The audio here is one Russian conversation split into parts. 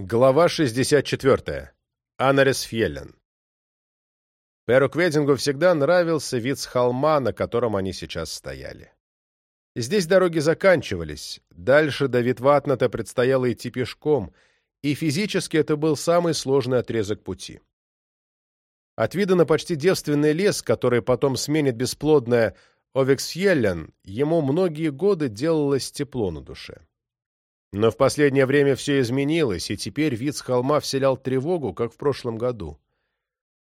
Глава 64. Анарис Фьеллен. Перу Кведингу всегда нравился вид с холма, на котором они сейчас стояли. Здесь дороги заканчивались, дальше до Витватната предстояло идти пешком, и физически это был самый сложный отрезок пути. От вида на почти девственный лес, который потом сменит бесплодная Овексфьеллен, ему многие годы делалось тепло на душе. Но в последнее время все изменилось, и теперь вид с холма вселял тревогу, как в прошлом году.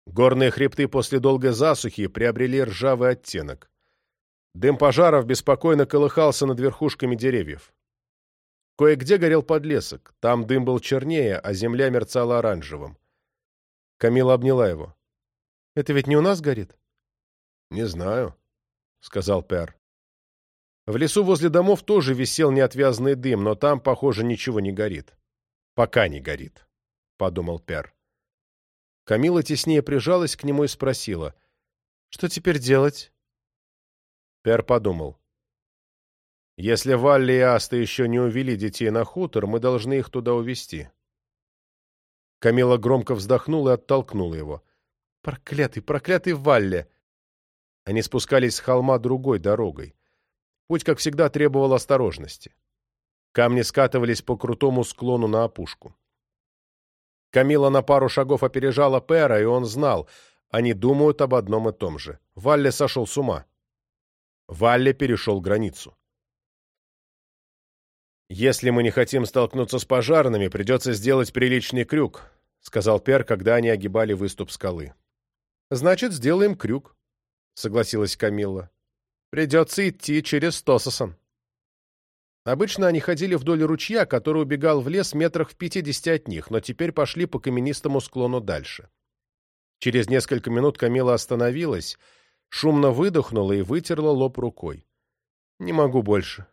Горные хребты после долгой засухи приобрели ржавый оттенок. Дым пожаров беспокойно колыхался над верхушками деревьев. Кое-где горел подлесок, там дым был чернее, а земля мерцала оранжевым. Камила обняла его. «Это ведь не у нас горит?» «Не знаю», — сказал Пер. В лесу возле домов тоже висел неотвязный дым, но там, похоже, ничего не горит. «Пока не горит», — подумал Пер. Камила теснее прижалась к нему и спросила. «Что теперь делать?» Пер подумал. «Если Валли и Аста еще не увели детей на хутор, мы должны их туда увезти». Камила громко вздохнула и оттолкнула его. «Проклятый, проклятый Валли!» Они спускались с холма другой дорогой. Путь, как всегда, требовал осторожности. Камни скатывались по крутому склону на опушку. Камила на пару шагов опережала Пэра, и он знал, они думают об одном и том же. Валли сошел с ума. Валли перешел границу. «Если мы не хотим столкнуться с пожарными, придется сделать приличный крюк», — сказал Пер, когда они огибали выступ скалы. «Значит, сделаем крюк», — согласилась Камилла. Придется идти через Тососон. Обычно они ходили вдоль ручья, который убегал в лес метрах в пятидесяти от них, но теперь пошли по каменистому склону дальше. Через несколько минут Камила остановилась, шумно выдохнула и вытерла лоб рукой. «Не могу больше».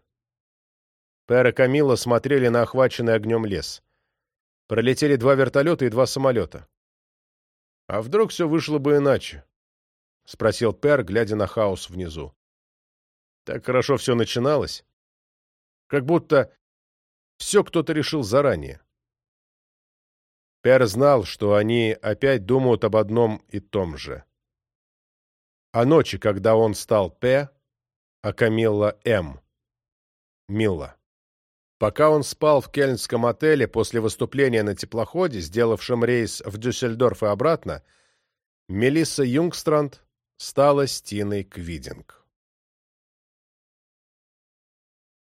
Пера Камила смотрели на охваченный огнем лес. Пролетели два вертолета и два самолета. «А вдруг все вышло бы иначе?» — спросил Пер, глядя на хаос внизу. Так хорошо все начиналось. Как будто все кто-то решил заранее. Пер знал, что они опять думают об одном и том же. А ночи, когда он стал П, а Камилла М. мила, Пока он спал в кельнском отеле после выступления на теплоходе, сделавшем рейс в Дюссельдорф и обратно, Мелисса Юнгстранд стала Стиной Квидинг.